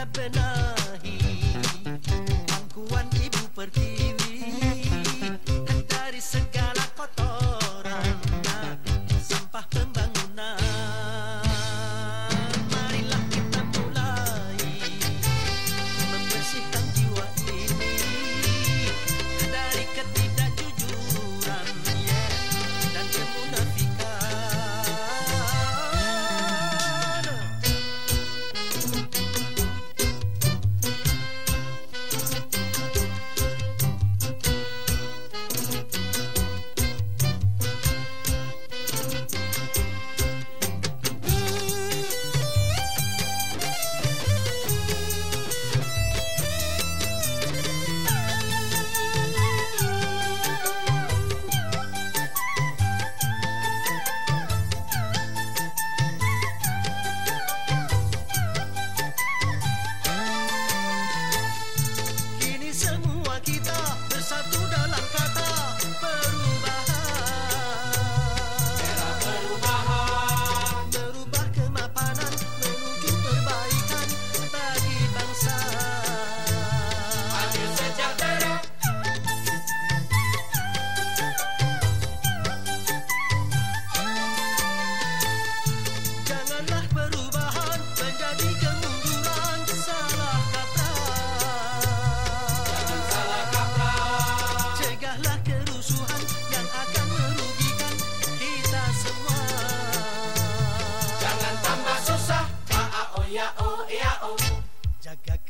up and up.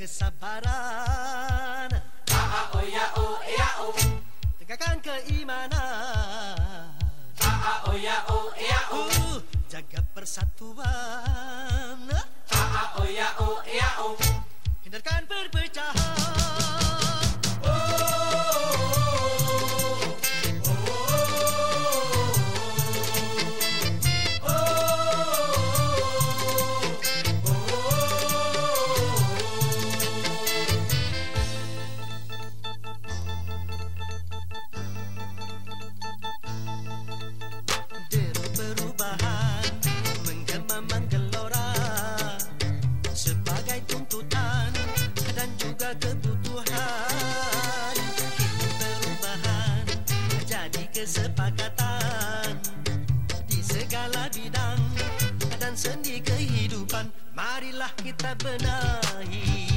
kesabaran. Ha o ya o ya o Tegakkan keimanan. Ha o ya o ya o Jaga persatuan. ketuduhan Kini perubahan Jadi kesepakatan. Di segala bidang Dan sendi kehidupan Marilah kita benahi.